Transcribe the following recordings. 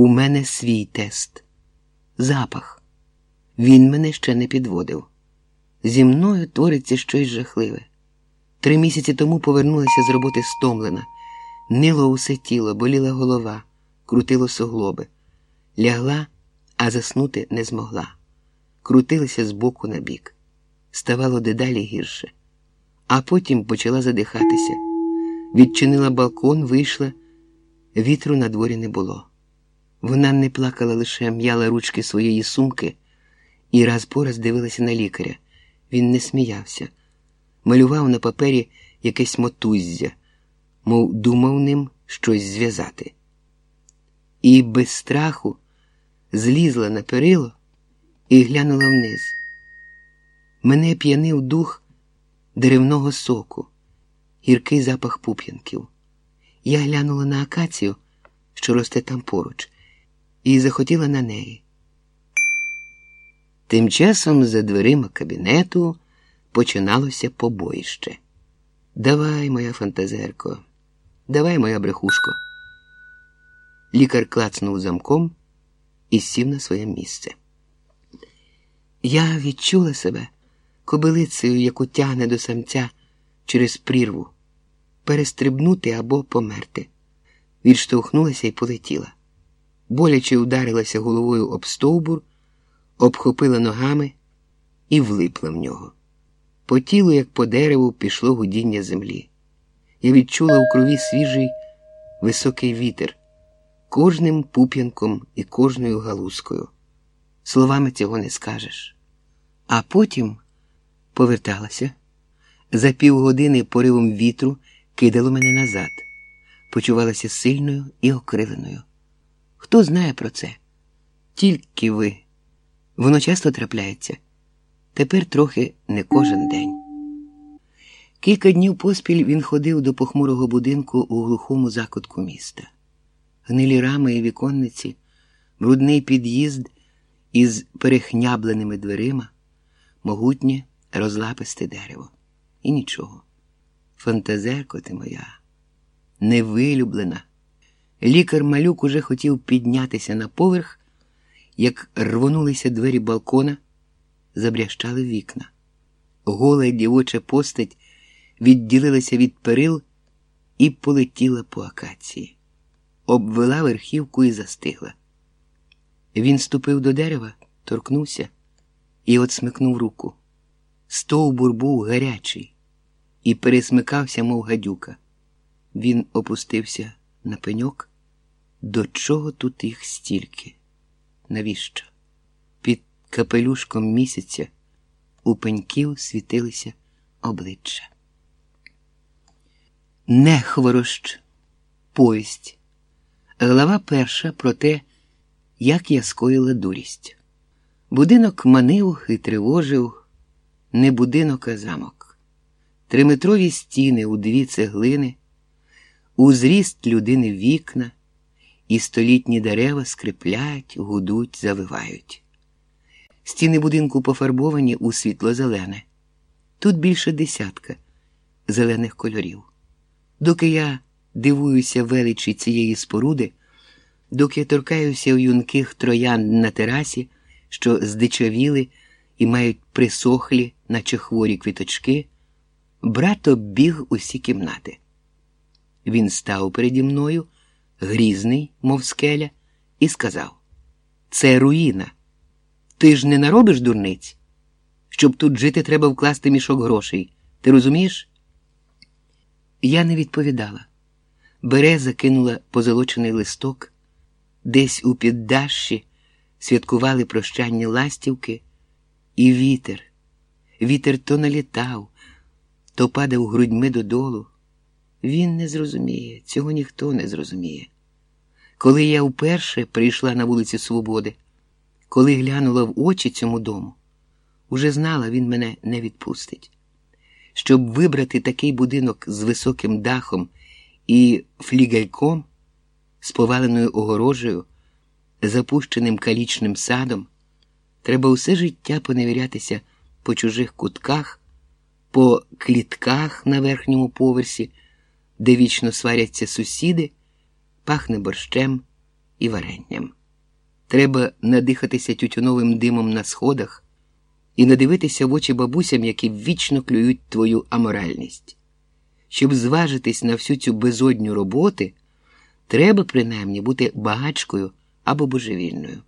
У мене свій тест. Запах. Він мене ще не підводив. Зі мною твориться щось жахливе. Три місяці тому повернулася з роботи стомлена. Нило усе тіло, боліла голова, крутило суглоби. Лягла, а заснути не змогла. Крутилася з боку на бік. Ставало дедалі гірше. А потім почала задихатися. Відчинила балкон, вийшла. Вітру на дворі не було. Вона не плакала лише м'яла ручки своєї сумки і раз по раз дивилася на лікаря. Він не сміявся, малював на папері якесь мотуззя, мов думав ним щось зв'язати. І без страху злізла на перило і глянула вниз. Мене п'янив дух деревного соку, гіркий запах пуп'янків. Я глянула на акацію, що росте там поруч, і захотіла на неї. Тим часом за дверима кабінету починалося побоїще. Давай, моя фантазерко, давай, моя брехушко. Лікар клацнув замком і сів на своє місце. Я відчула себе кобилицею, яку тягне до самця через прірву, перестрибнути або померти. Відштовхнулася і полетіла. Боляче ударилася головою об стовбур, обхопила ногами і влипла в нього. По тілу, як по дереву, пішло гудіння землі. Я відчула у крові свіжий високий вітер, кожним пуп'янком і кожною галузкою. Словами цього не скажеш. А потім поверталася. За півгодини поривом вітру кидало мене назад, почувалася сильною і окриленою. Хто знає про це? Тільки ви. Воно часто трапляється. Тепер трохи не кожен день. Кілька днів поспіль він ходив до похмурого будинку у глухому закутку міста. Гнилі рами і віконниці, брудний під'їзд із перехнябленими дверима, могутнє розлаписте дерево. І нічого. Фантазерко ти моя, невилюблена. Лікар малюк уже хотів піднятися на поверх, як рвонулися двері балкона, забрящали вікна. Гола дівоча постать відділилася від перил і полетіла по акації, обвела верхівку і застигла. Він ступив до дерева, торкнувся і от смикнув руку. Стовбур був гарячий і пересмикався, мов гадюка. Він опустився на пеньок. До чого тут їх стільки? Навіщо? Під капелюшком місяця у пеньків світилися обличчя. Не хворощ, повість. Глава перша про те, як я скоїла дурість. Будинок манив і тривожив, не будинок, а замок. Триметрові стіни у дві цеглини, у зріст людини вікна, і столітні дерева скриплять, гудуть, завивають. Стіни будинку пофарбовані у світло-зелене. Тут більше десятка зелених кольорів. Доки я дивуюся величі цієї споруди, доки я торкаюся у юнких троян на терасі, що здичавіли і мають присохлі, наче хворі квіточки, брат оббіг усі кімнати. Він став переді мною, грізний, мов скеля, і сказав: Це руїна. Ти ж не наробиш дурниць? Щоб тут жити, треба вкласти мішок грошей. Ти розумієш? Я не відповідала. Береза кинула позолочений листок, десь у піддащі святкували прощання ластівки, і вітер. Вітер то налітав, то падав грудьми додолу. Він не зрозуміє, цього ніхто не зрозуміє. Коли я вперше прийшла на вулицю Свободи, коли глянула в очі цьому дому, уже знала, він мене не відпустить. Щоб вибрати такий будинок з високим дахом і флігельком, з поваленою огорожею, запущеним калічним садом, треба усе життя поневірятися по чужих кутках, по клітках на верхньому поверсі, де вічно сваряться сусіди, пахне борщем і варенням. Треба надихатися тютюновим димом на сходах і надивитися в очі бабусям, які вічно клюють твою аморальність. Щоб зважитись на всю цю безодню роботи, треба принаймні бути багачкою або божевільною.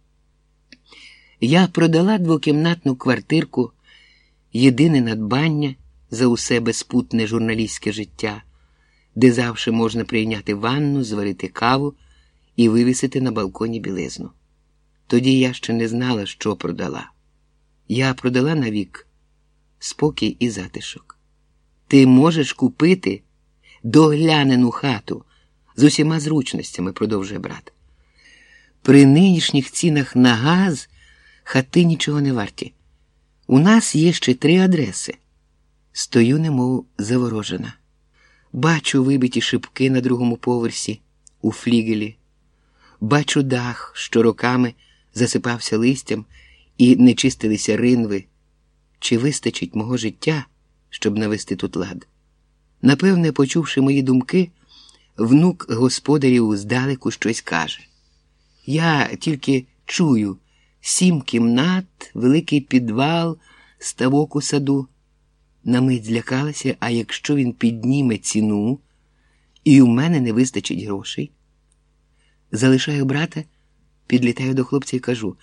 Я продала двокімнатну квартирку, єдине надбання за усе безпутне журналістське життя, де завжди можна прийняти ванну, зварити каву і вивісити на балконі білизну. Тоді я ще не знала, що продала. Я продала навік спокій і затишок. Ти можеш купити доглянену хату з усіма зручностями, продовжує брат. При нинішніх цінах на газ хати нічого не варті. У нас є ще три адреси. Стою, немов заворожена. Бачу вибиті шибки на другому поверсі, у флігелі. Бачу дах, що роками засипався листям і не чистилися ринви. Чи вистачить мого життя, щоб навести тут лад? Напевне, почувши мої думки, внук господарів здалеку щось каже. Я тільки чую сім кімнат, великий підвал, ставок у саду. На мить злякалася, а якщо він підніме ціну, і у мене не вистачить грошей. Залишаю брата, підлітаю до хлопця і кажу